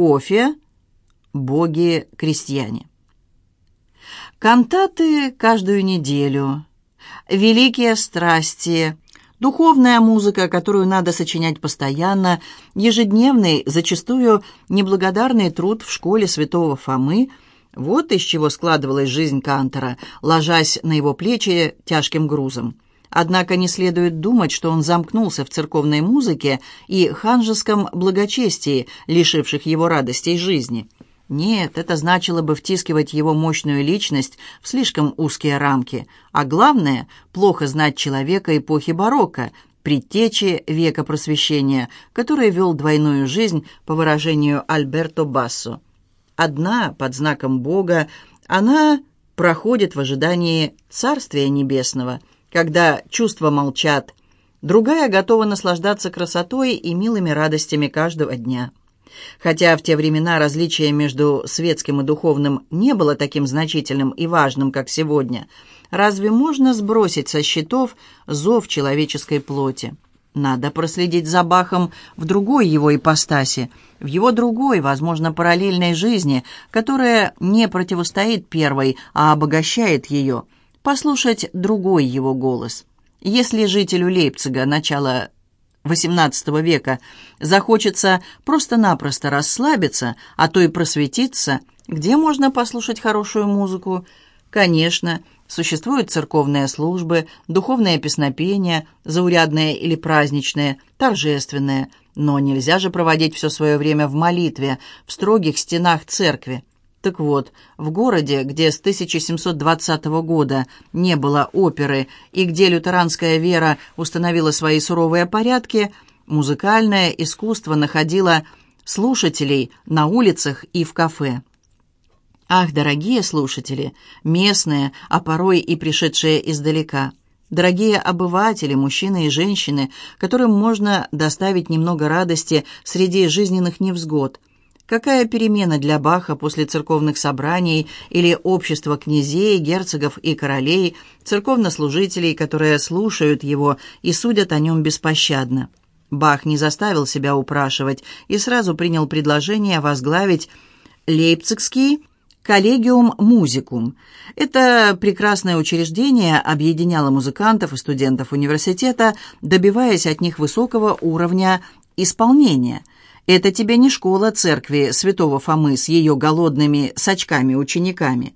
кофе, боги-крестьяне. Кантаты каждую неделю, великие страсти, духовная музыка, которую надо сочинять постоянно, ежедневный, зачастую неблагодарный труд в школе святого Фомы – вот из чего складывалась жизнь Кантора, ложась на его плечи тяжким грузом. Однако не следует думать, что он замкнулся в церковной музыке и ханжеском благочестии, лишивших его радостей жизни. Нет, это значило бы втискивать его мощную личность в слишком узкие рамки. А главное, плохо знать человека эпохи барокко, предтечи века просвещения, который вел двойную жизнь, по выражению Альберто Бассо. Одна, под знаком Бога, она проходит в ожидании Царствия Небесного – когда чувства молчат, другая готова наслаждаться красотой и милыми радостями каждого дня. Хотя в те времена различие между светским и духовным не было таким значительным и важным, как сегодня, разве можно сбросить со счетов зов человеческой плоти? Надо проследить за Бахом в другой его ипостаси, в его другой, возможно, параллельной жизни, которая не противостоит первой, а обогащает ее – послушать другой его голос. Если жителю Лейпцига начала XVIII века захочется просто-напросто расслабиться, а то и просветиться, где можно послушать хорошую музыку? Конечно, существуют церковные службы, духовное песнопение, заурядное или праздничное, торжественное, но нельзя же проводить все свое время в молитве, в строгих стенах церкви. Так вот, в городе, где с 1720 года не было оперы и где лютеранская вера установила свои суровые порядки, музыкальное искусство находило слушателей на улицах и в кафе. Ах, дорогие слушатели, местные, а порой и пришедшие издалека, дорогие обыватели, мужчины и женщины, которым можно доставить немного радости среди жизненных невзгод – Какая перемена для Баха после церковных собраний или общества князей, герцогов и королей, церковнослужителей, которые слушают его и судят о нем беспощадно. Бах не заставил себя упрашивать и сразу принял предложение возглавить Лейпцигский коллегиум музикум. Это прекрасное учреждение объединяло музыкантов и студентов университета, добиваясь от них высокого уровня исполнения – это тебе не школа церкви святого Фомы с ее голодными сачками-учениками.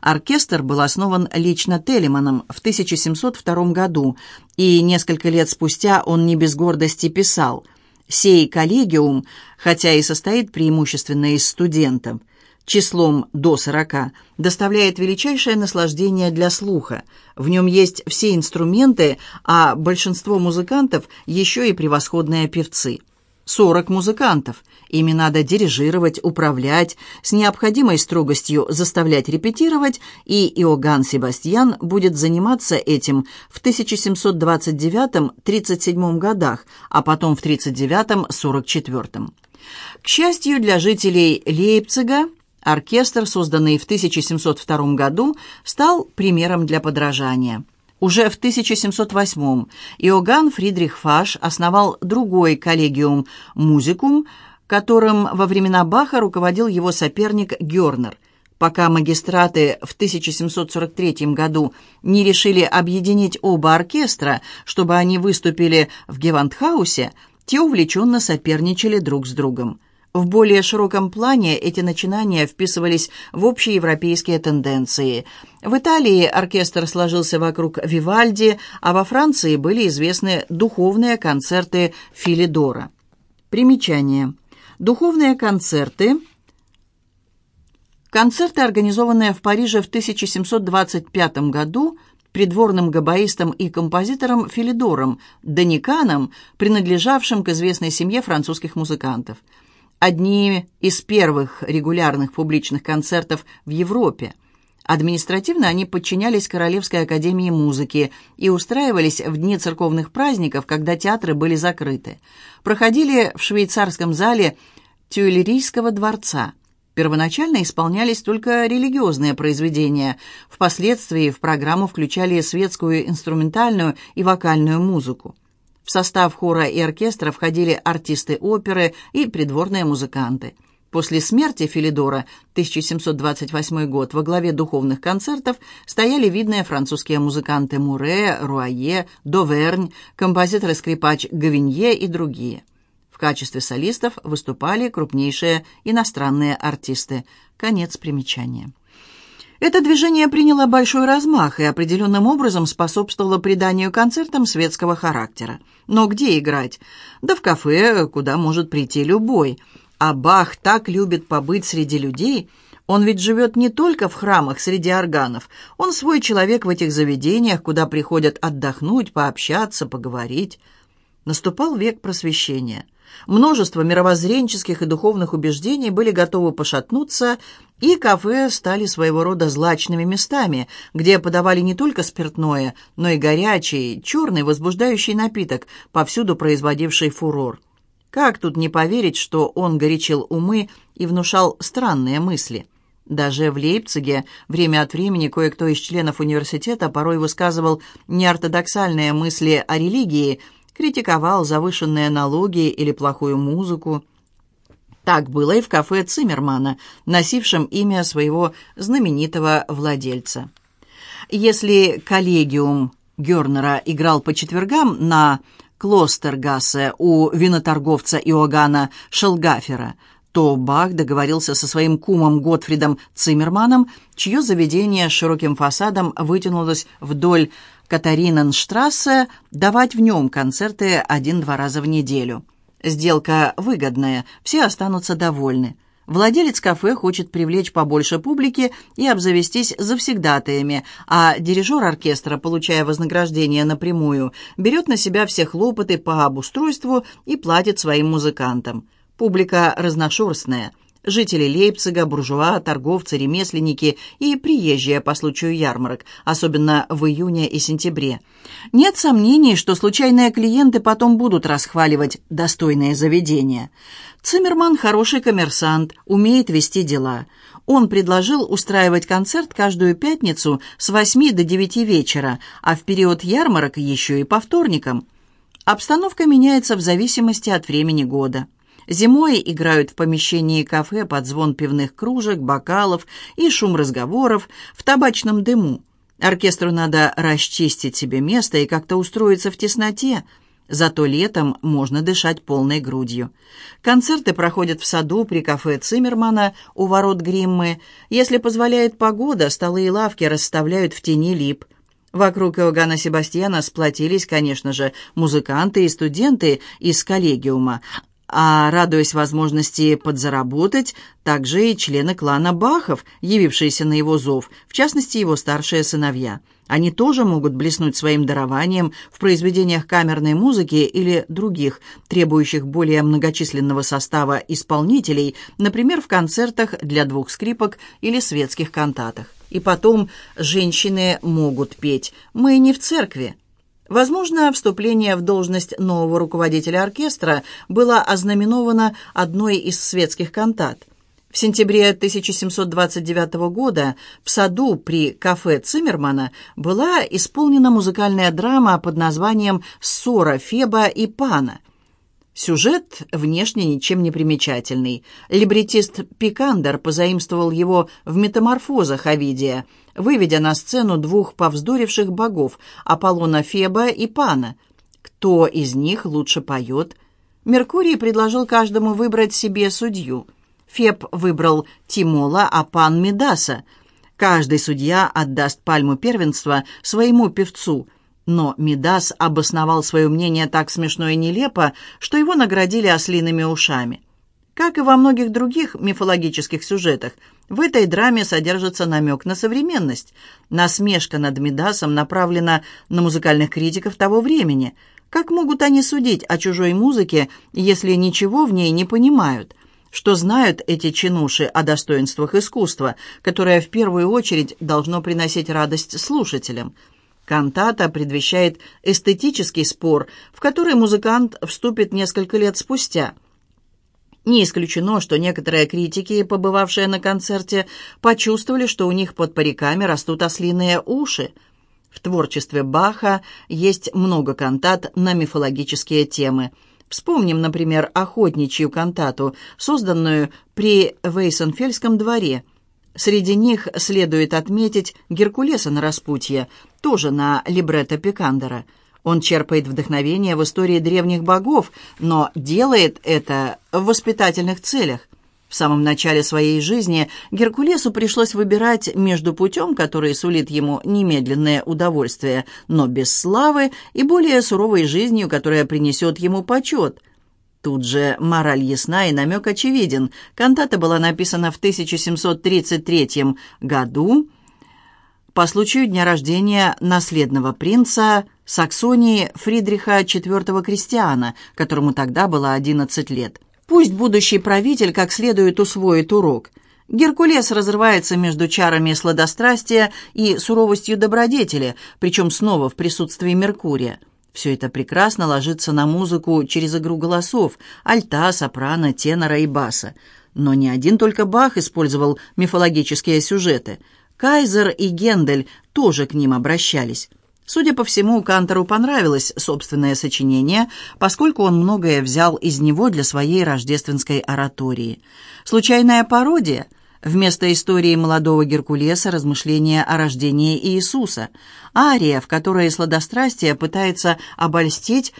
Оркестр был основан лично Телеманом в 1702 году, и несколько лет спустя он не без гордости писал «Сей коллегиум, хотя и состоит преимущественно из студентов, числом до сорока, доставляет величайшее наслаждение для слуха. В нем есть все инструменты, а большинство музыкантов еще и превосходные певцы». 40 музыкантов. Ими надо дирижировать, управлять, с необходимой строгостью заставлять репетировать, и Иоганн Себастьян будет заниматься этим в 1729-37 годах, а потом в 39-44. К счастью для жителей Лейпцига, оркестр, созданный в 1702 году, стал примером для подражания – уже в 1708 Иоганн Фридрих Фаш основал другой коллегиум «Музикум», которым во времена Баха руководил его соперник Гернер. Пока магистраты в 1743 году не решили объединить оба оркестра, чтобы они выступили в Гевантхаусе, те увлеченно соперничали друг с другом. В более широком плане эти начинания вписывались в общеевропейские тенденции. В Италии оркестр сложился вокруг Вивальди, а во Франции были известны духовные концерты Филидора. Примечание. Духовные концерты Концерты, организованные в Париже в 1725 году придворным габаистом и композитором Филидором, Даниканом, принадлежавшим к известной семье французских музыкантов – одни из первых регулярных публичных концертов в Европе. Административно они подчинялись Королевской академии музыки и устраивались в дни церковных праздников, когда театры были закрыты. Проходили в швейцарском зале Тюильрийского дворца. Первоначально исполнялись только религиозные произведения. Впоследствии в программу включали светскую инструментальную и вокальную музыку. В состав хора и оркестра входили артисты оперы и придворные музыканты. После смерти Филидора, 1728 год, во главе духовных концертов стояли видные французские музыканты Муре, Руае, Довернь, композитор и скрипач Гавинье и другие. В качестве солистов выступали крупнейшие иностранные артисты. Конец примечания. Это движение приняло большой размах и определенным образом способствовало приданию концертам светского характера. Но где играть? Да в кафе, куда может прийти любой. А Бах так любит побыть среди людей. Он ведь живет не только в храмах среди органов. Он свой человек в этих заведениях, куда приходят отдохнуть, пообщаться, поговорить. Наступал век просвещения – Множество мировоззренческих и духовных убеждений были готовы пошатнуться, и кафе стали своего рода злачными местами, где подавали не только спиртное, но и горячий, черный, возбуждающий напиток, повсюду производивший фурор. Как тут не поверить, что он горячил умы и внушал странные мысли? Даже в Лейпциге время от времени кое-кто из членов университета порой высказывал неортодоксальные мысли о религии – критиковал завышенные налоги или плохую музыку. Так было и в кафе Циммермана, носившем имя своего знаменитого владельца. Если коллегиум Гернера играл по четвергам на Клостергассе у виноторговца Иоганна Шелгафера, то Бах договорился со своим кумом Готфридом Циммерманом, чье заведение с широким фасадом вытянулось вдоль Катариненштрассе давать в нем концерты один-два раза в неделю. Сделка выгодная, все останутся довольны. Владелец кафе хочет привлечь побольше публики и обзавестись завсегдатаями, а дирижер оркестра, получая вознаграждение напрямую, берет на себя все хлопоты по обустройству и платит своим музыкантам. Публика разношерстная – жители Лейпцига, буржуа, торговцы, ремесленники и приезжие по случаю ярмарок, особенно в июне и сентябре. Нет сомнений, что случайные клиенты потом будут расхваливать достойное заведение. Циммерман хороший коммерсант, умеет вести дела. Он предложил устраивать концерт каждую пятницу с 8 до 9 вечера, а в период ярмарок еще и по вторникам. Обстановка меняется в зависимости от времени года. Зимой играют в помещении кафе под звон пивных кружек, бокалов и шум разговоров в табачном дыму. Оркестру надо расчистить себе место и как-то устроиться в тесноте. Зато летом можно дышать полной грудью. Концерты проходят в саду при кафе Циммермана у ворот Гриммы. Если позволяет погода, столы и лавки расставляют в тени лип. Вокруг Иоганна Себастьяна сплотились, конечно же, музыканты и студенты из коллегиума, а, радуясь возможности подзаработать, также и члены клана Бахов, явившиеся на его зов, в частности, его старшие сыновья. Они тоже могут блеснуть своим дарованием в произведениях камерной музыки или других, требующих более многочисленного состава исполнителей, например, в концертах для двух скрипок или светских кантатах. И потом женщины могут петь «Мы не в церкви». Возможно, вступление в должность нового руководителя оркестра было ознаменовано одной из светских кантат. В сентябре 1729 года в саду при кафе Циммермана была исполнена музыкальная драма под названием «Ссора Феба и Пана», Сюжет внешне ничем не примечательный. Либретист Пикандер позаимствовал его в «Метаморфозах» Овидия, выведя на сцену двух повздоривших богов – Аполлона Феба и Пана. Кто из них лучше поет? Меркурий предложил каждому выбрать себе судью. Феб выбрал Тимола, а Пан – Медаса. Каждый судья отдаст пальму первенства своему певцу – но Мидас обосновал свое мнение так смешно и нелепо, что его наградили ослиными ушами. Как и во многих других мифологических сюжетах, в этой драме содержится намек на современность. Насмешка над Мидасом направлена на музыкальных критиков того времени. Как могут они судить о чужой музыке, если ничего в ней не понимают? Что знают эти чинуши о достоинствах искусства, которое в первую очередь должно приносить радость слушателям – Кантата предвещает эстетический спор, в который музыкант вступит несколько лет спустя. Не исключено, что некоторые критики, побывавшие на концерте, почувствовали, что у них под париками растут ослиные уши. В творчестве Баха есть много кантат на мифологические темы. Вспомним, например, охотничью кантату, созданную при Вейсенфельском дворе. Среди них следует отметить «Геркулеса на распутье», тоже на либретто Пикандера. Он черпает вдохновение в истории древних богов, но делает это в воспитательных целях. В самом начале своей жизни Геркулесу пришлось выбирать между путем, который сулит ему немедленное удовольствие, но без славы, и более суровой жизнью, которая принесет ему почет. Тут же мораль ясна и намек очевиден. Кантата была написана в 1733 году по случаю дня рождения наследного принца Саксонии Фридриха IV Кристиана, которому тогда было 11 лет. Пусть будущий правитель как следует усвоит урок. Геркулес разрывается между чарами сладострастия и суровостью добродетели, причем снова в присутствии Меркурия. Все это прекрасно ложится на музыку через игру голосов – альта, сопрано, тенора и баса. Но не один только Бах использовал мифологические сюжеты. Кайзер и Гендель тоже к ним обращались. Судя по всему, Кантору понравилось собственное сочинение, поскольку он многое взял из него для своей рождественской оратории. Случайная пародия – Вместо истории молодого Геркулеса размышления о рождении Иисуса. Ария, в которой сладострастие пытается обольстить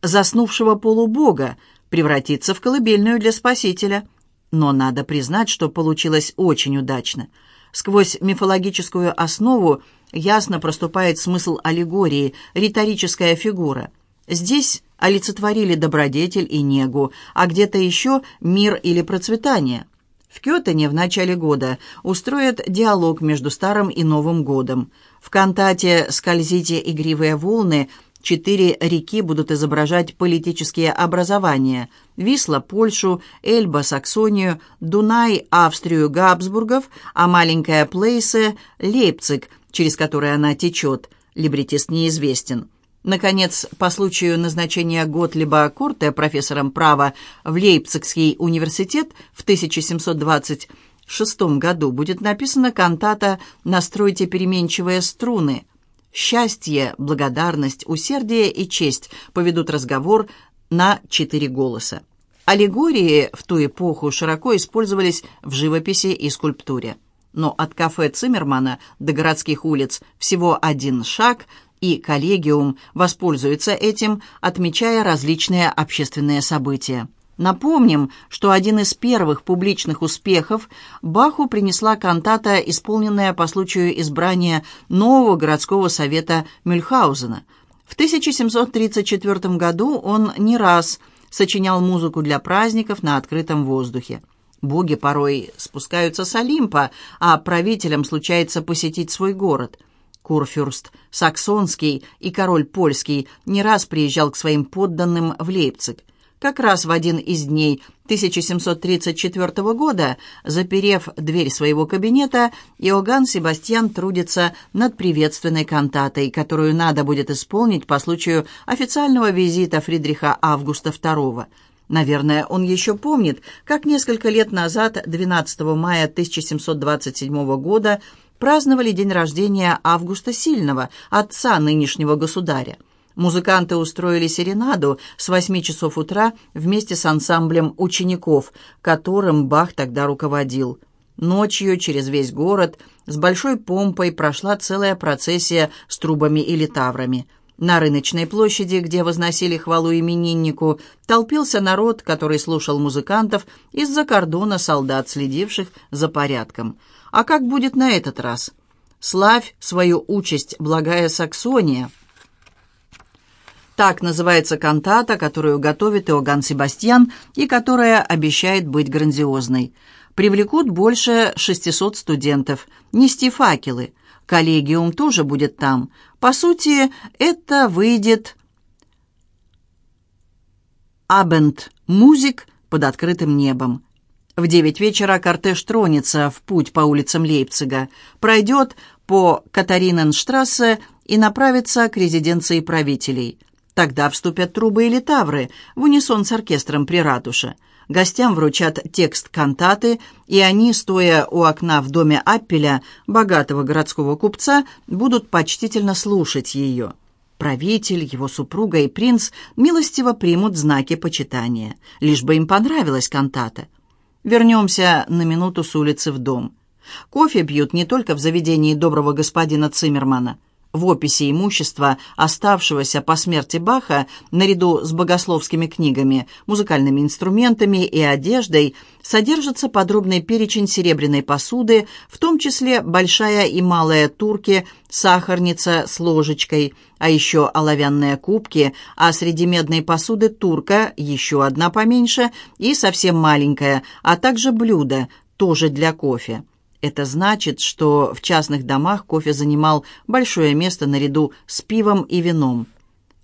заснувшего полубога, превратиться в колыбельную для Спасителя. Но надо признать, что получилось очень удачно. Сквозь мифологическую основу ясно проступает смысл аллегории, риторическая фигура. Здесь олицетворили добродетель и негу, а где-то еще мир или процветание. В Кётене в начале года устроят диалог между Старым и Новым годом. В кантате «Скользите игривые волны» четыре реки будут изображать политические образования – Висла – Польшу, Эльба – Саксонию, Дунай – Австрию Габсбургов, а маленькая Плейсе – Лейпциг – через который она течет, либретист неизвестен. Наконец, по случаю назначения Готлиба Корте профессором права в Лейпцигский университет в 1726 году будет написана кантата «Настройте переменчивые струны». Счастье, благодарность, усердие и честь поведут разговор на четыре голоса. Аллегории в ту эпоху широко использовались в живописи и скульптуре но от кафе Циммермана до городских улиц всего один шаг, и коллегиум воспользуется этим, отмечая различные общественные события. Напомним, что один из первых публичных успехов Баху принесла кантата, исполненная по случаю избрания нового городского совета Мюльхаузена. В 1734 году он не раз сочинял музыку для праздников на открытом воздухе. Боги порой спускаются с Олимпа, а правителям случается посетить свой город. Курфюрст Саксонский и король Польский не раз приезжал к своим подданным в Лейпциг. Как раз в один из дней 1734 года, заперев дверь своего кабинета, Иоганн Себастьян трудится над приветственной кантатой, которую надо будет исполнить по случаю официального визита Фридриха Августа II – Наверное, он еще помнит, как несколько лет назад, 12 мая 1727 года, праздновали день рождения Августа Сильного, отца нынешнего государя. Музыканты устроили серенаду с 8 часов утра вместе с ансамблем учеников, которым Бах тогда руководил. Ночью через весь город с большой помпой прошла целая процессия с трубами и литаврами – на рыночной площади, где возносили хвалу имениннику, толпился народ, который слушал музыкантов из-за кордона солдат, следивших за порядком. А как будет на этот раз? «Славь свою участь, благая Саксония!» Так называется кантата, которую готовит Иоганн Себастьян и которая обещает быть грандиозной. Привлекут больше 600 студентов, нести факелы – Коллегиум тоже будет там. По сути, это выйдет Абенд Музик под открытым небом. В девять вечера кортеж тронется в путь по улицам Лейпцига, пройдет по Катариненштрассе и направится к резиденции правителей. Тогда вступят трубы или тавры в унисон с оркестром при ратуше – Гостям вручат текст кантаты, и они, стоя у окна в доме Аппеля, богатого городского купца, будут почтительно слушать ее. Правитель, его супруга и принц милостиво примут знаки почитания, лишь бы им понравилась кантата. Вернемся на минуту с улицы в дом. Кофе пьют не только в заведении доброго господина Циммермана – в описи имущества, оставшегося по смерти Баха, наряду с богословскими книгами, музыкальными инструментами и одеждой, содержится подробный перечень серебряной посуды, в том числе большая и малая турки, сахарница с ложечкой, а еще оловянные кубки, а среди медной посуды турка, еще одна поменьше и совсем маленькая, а также блюдо, тоже для кофе. Это значит, что в частных домах кофе занимал большое место наряду с пивом и вином.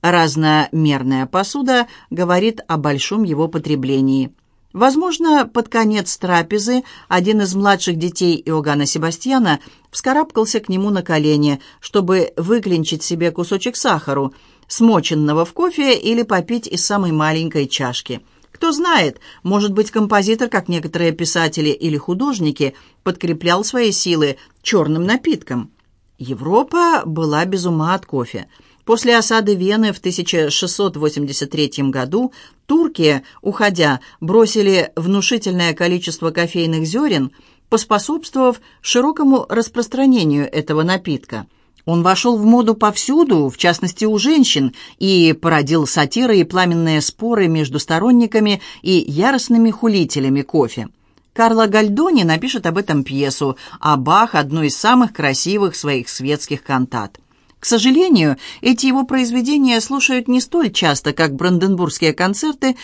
Разномерная посуда говорит о большом его потреблении. Возможно, под конец трапезы один из младших детей Иоганна Себастьяна вскарабкался к нему на колени, чтобы выклинчить себе кусочек сахару, смоченного в кофе или попить из самой маленькой чашки – кто знает, может быть, композитор, как некоторые писатели или художники, подкреплял свои силы черным напитком. Европа была без ума от кофе. После осады Вены в 1683 году турки, уходя, бросили внушительное количество кофейных зерен, поспособствовав широкому распространению этого напитка – он вошел в моду повсюду, в частности у женщин, и породил сатиры и пламенные споры между сторонниками и яростными хулителями кофе. Карло Гальдони напишет об этом пьесу, а Бах – одну из самых красивых своих светских кантат. К сожалению, эти его произведения слушают не столь часто, как бранденбургские концерты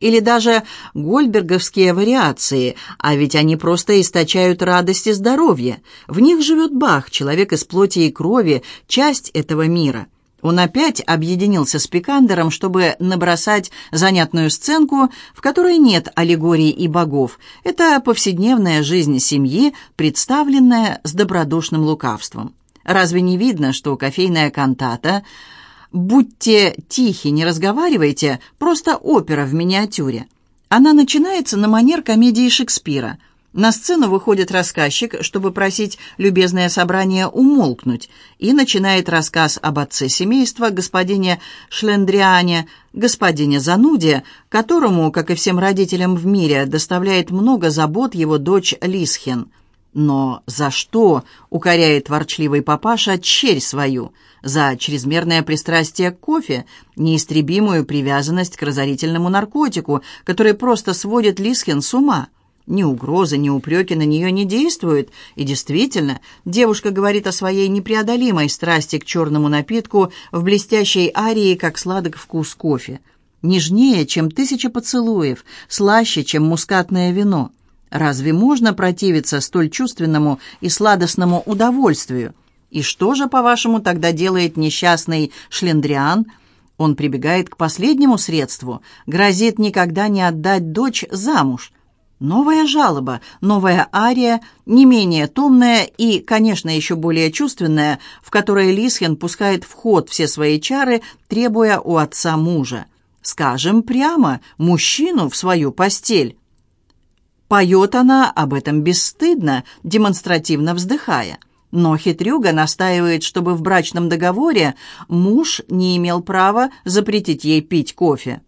или даже гольберговские вариации, а ведь они просто источают радость и здоровье. В них живет Бах, человек из плоти и крови, часть этого мира. Он опять объединился с Пикандером, чтобы набросать занятную сценку, в которой нет аллегорий и богов. Это повседневная жизнь семьи, представленная с добродушным лукавством. Разве не видно, что кофейная кантата – «Будьте тихи, не разговаривайте, просто опера в миниатюре». Она начинается на манер комедии Шекспира. На сцену выходит рассказчик, чтобы просить любезное собрание умолкнуть, и начинает рассказ об отце семейства, господине Шлендриане, господине Зануде, которому, как и всем родителям в мире, доставляет много забот его дочь Лисхен. Но за что, укоряет ворчливый папаша, черь свою – за чрезмерное пристрастие к кофе, неистребимую привязанность к разорительному наркотику, который просто сводит Лисхен с ума. Ни угрозы, ни упреки на нее не действуют. И действительно, девушка говорит о своей непреодолимой страсти к черному напитку в блестящей арии, как сладок вкус кофе. Нежнее, чем тысяча поцелуев, слаще, чем мускатное вино. Разве можно противиться столь чувственному и сладостному удовольствию? И что же, по-вашему, тогда делает несчастный Шлендриан? Он прибегает к последнему средству, грозит никогда не отдать дочь замуж. Новая жалоба, новая ария, не менее томная и, конечно, еще более чувственная, в которой Лисхен пускает в ход все свои чары, требуя у отца мужа. Скажем прямо, мужчину в свою постель. Поет она об этом бесстыдно, демонстративно вздыхая. Но хитрюга настаивает, чтобы в брачном договоре муж не имел права запретить ей пить кофе.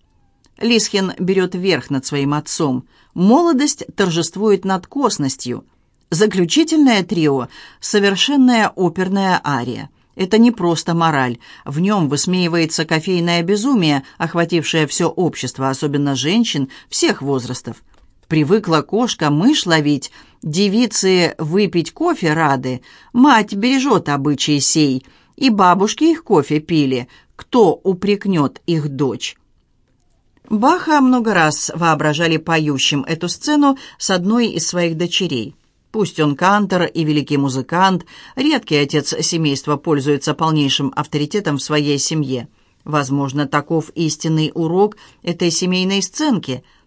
Лисхин берет верх над своим отцом. Молодость торжествует над косностью. Заключительное трио — совершенная оперная ария. Это не просто мораль. В нем высмеивается кофейное безумие, охватившее все общество, особенно женщин всех возрастов. Привыкла кошка мышь ловить, девицы выпить кофе рады, мать бережет обычай сей, и бабушки их кофе пили, кто упрекнет их дочь. Баха много раз воображали поющим эту сцену с одной из своих дочерей. Пусть он кантор и великий музыкант, редкий отец семейства пользуется полнейшим авторитетом в своей семье. Возможно, таков истинный урок этой семейной сценки –